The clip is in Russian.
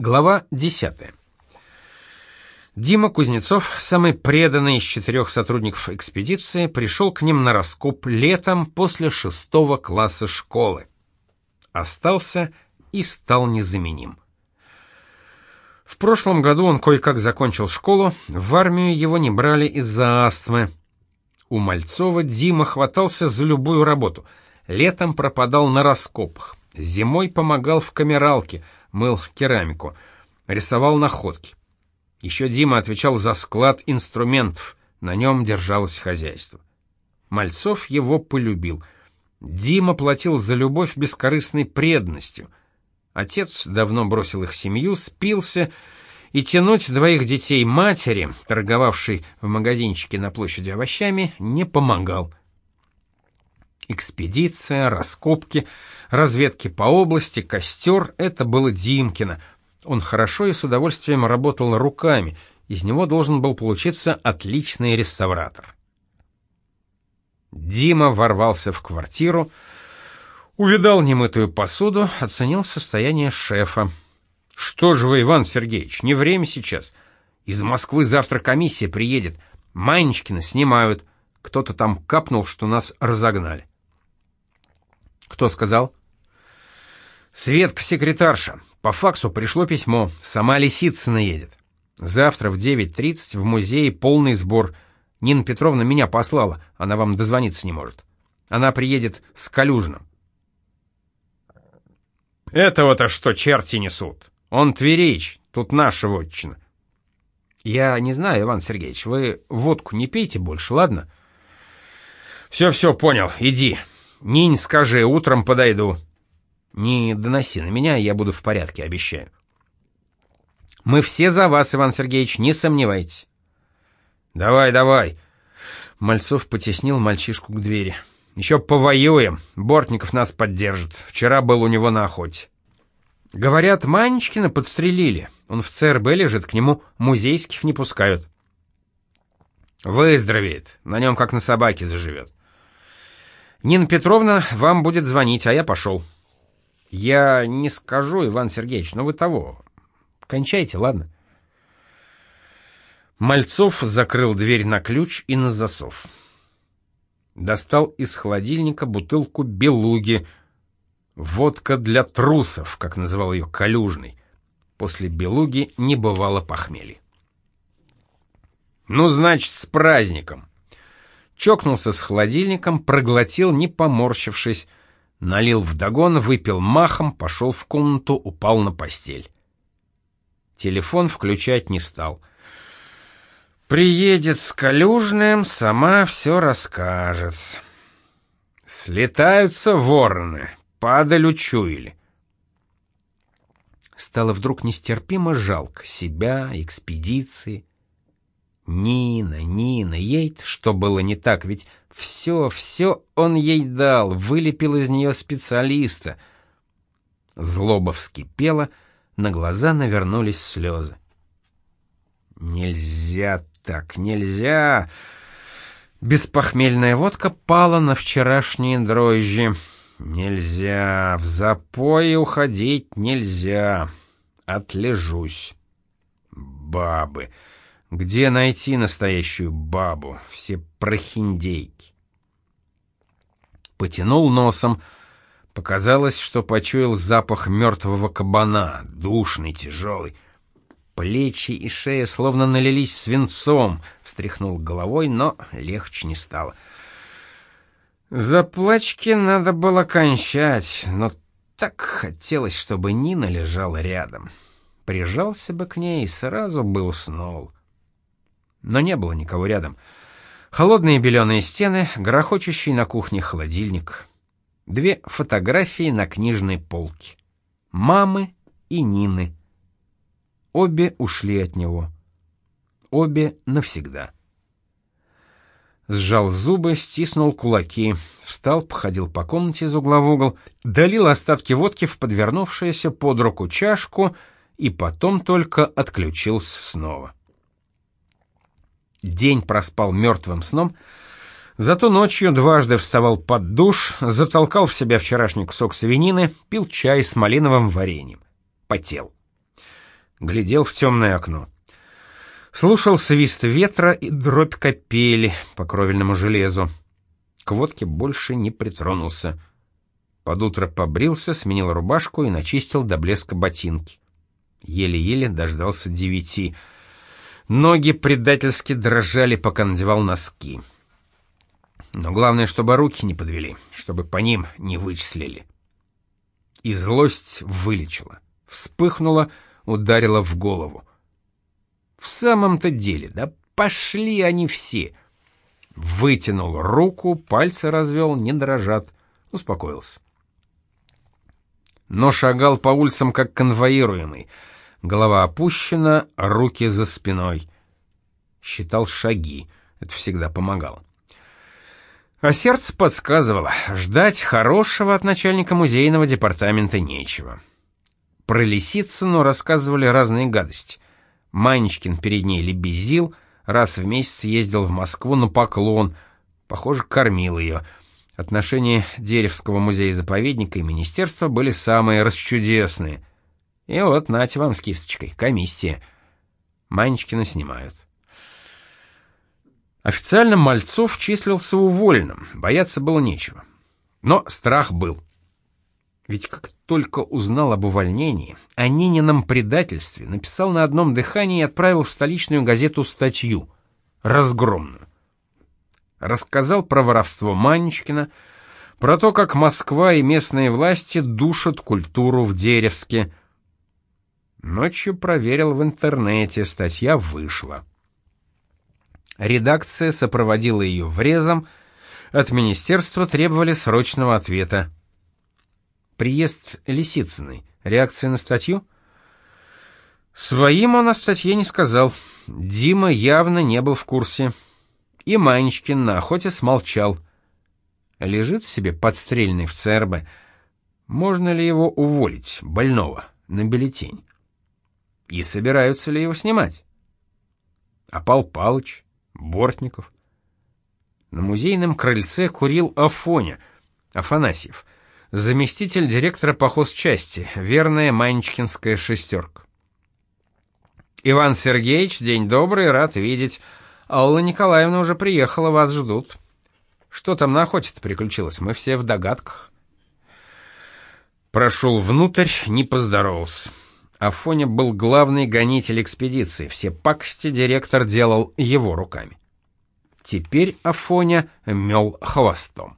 Глава 10. Дима Кузнецов, самый преданный из четырех сотрудников экспедиции, пришел к ним на раскоп летом после шестого класса школы. Остался и стал незаменим. В прошлом году он кое-как закончил школу, в армию его не брали из-за астмы. У Мальцова Дима хватался за любую работу. Летом пропадал на раскопах, зимой помогал в камералке — мыл керамику, рисовал находки. Еще Дима отвечал за склад инструментов, на нем держалось хозяйство. Мальцов его полюбил. Дима платил за любовь бескорыстной преданностью. Отец давно бросил их семью, спился, и тянуть двоих детей матери, торговавшей в магазинчике на площади овощами, не помогал. Экспедиция, раскопки, разведки по области, костер — это было Димкино. Он хорошо и с удовольствием работал руками, из него должен был получиться отличный реставратор. Дима ворвался в квартиру, увидал немытую посуду, оценил состояние шефа. «Что же вы, Иван Сергеевич, не время сейчас. Из Москвы завтра комиссия приедет, Манечкина снимают. Кто-то там капнул, что нас разогнали». «Кто сказал?» «Светка, секретарша. По факсу пришло письмо. Сама Лисицына едет. Завтра в 9.30 в музее полный сбор. Нина Петровна меня послала, она вам дозвониться не может. Она приедет с Калюжным». «Этого-то что черти несут? Он Тверич, тут наша вотчина». «Я не знаю, Иван Сергеевич, вы водку не пейте больше, ладно?» «Все-все, понял, иди. Нинь, скажи, утром подойду». Не доноси на меня, я буду в порядке, обещаю. Мы все за вас, Иван Сергеевич, не сомневайтесь. Давай, давай. Мальцов потеснил мальчишку к двери. Еще повоюем. Бортников нас поддержит. Вчера был у него на охоте. Говорят, Манечкина подстрелили. Он в ЦРБ лежит, к нему музейских не пускают. Выздоровеет. На нем как на собаке заживет. Нина Петровна вам будет звонить, а я пошел. Я не скажу, Иван Сергеевич, но вы того. Кончайте, ладно? Мальцов закрыл дверь на ключ и на засов. Достал из холодильника бутылку белуги. Водка для трусов, как называл ее Калюжный. После белуги не бывало похмелья. Ну, значит, с праздником. Чокнулся с холодильником, проглотил, не поморщившись, Налил вдогон, выпил махом, пошел в комнату, упал на постель. Телефон включать не стал. Приедет с Калюжным, сама все расскажет. Слетаются вороны, падаль учуяли. Стало вдруг нестерпимо жалко себя, экспедиции. Нина, Нина, ей-то что было не так, ведь все, все он ей дал, вылепил из нее специалиста. Злоба вскипела, на глаза навернулись слезы. Нельзя так, нельзя. Беспохмельная водка пала на вчерашние дрожжи. Нельзя, в запой уходить нельзя. Отлежусь. Бабы. Где найти настоящую бабу? Все прохиндейки. Потянул носом. Показалось, что почуял запах мертвого кабана, душный, тяжелый. Плечи и шея словно налились свинцом. Встряхнул головой, но легче не стало. За плачки надо было кончать, но так хотелось, чтобы Нина лежала рядом. Прижался бы к ней и сразу бы уснул но не было никого рядом. Холодные беленые стены, грохочущий на кухне холодильник. Две фотографии на книжной полке. Мамы и Нины. Обе ушли от него. Обе навсегда. Сжал зубы, стиснул кулаки, встал, походил по комнате из угла в угол, долил остатки водки в подвернувшуюся под руку чашку и потом только отключился снова. День проспал мертвым сном, зато ночью дважды вставал под душ, затолкал в себя вчерашний кусок свинины, пил чай с малиновым вареньем. Потел. глядел в темное окно. Слушал свист ветра и дробь капели по кровельному железу. К водке больше не притронулся. Под утро побрился, сменил рубашку и начистил до блеска ботинки. Еле-еле дождался девяти. Ноги предательски дрожали, пока надевал носки. Но главное, чтобы руки не подвели, чтобы по ним не вычислили. И злость вылечила. Вспыхнула, ударила в голову. В самом-то деле, да пошли они все. Вытянул руку, пальцы развел, не дрожат. Успокоился. Но шагал по улицам как конвоируемый. Голова опущена, руки за спиной. Считал шаги. Это всегда помогало. А сердце подсказывало, ждать хорошего от начальника музейного департамента нечего. Про Лисицыну рассказывали разные гадости. Манечкин перед ней лебезил, раз в месяц ездил в Москву на поклон, похоже, кормил ее. Отношения Деревского музея-заповедника и министерства были самые расчудесные. И вот, нате вам с кисточкой, комиссия. Манечкина снимают. Официально Мальцов числился уволенным, бояться было нечего. Но страх был. Ведь как только узнал об увольнении, о Нинином предательстве, написал на одном дыхании и отправил в столичную газету статью, разгромную. Рассказал про воровство Манечкина, про то, как Москва и местные власти душат культуру в Деревске. Ночью проверил в интернете, статья вышла. Редакция сопроводила ее врезом, от министерства требовали срочного ответа. Приезд Лисицыной. Реакция на статью? Своим он о статье не сказал. Дима явно не был в курсе. И Манечкин на охоте смолчал. Лежит себе подстрельный в ЦРБ. Можно ли его уволить, больного, на бюллетень? И собираются ли его снимать? А Пал Палыч? Бортников. На музейном крыльце курил Афоня, Афанасьев, заместитель директора по хозчасти, верная Манечкинская шестерка. «Иван Сергеевич, день добрый, рад видеть. Алла Николаевна уже приехала, вас ждут. Что там на охоте-то приключилось? Мы все в догадках». Прошел внутрь, не поздоровался. Афоня был главный гонитель экспедиции, все пакости директор делал его руками. Теперь Афоня мел хвостом.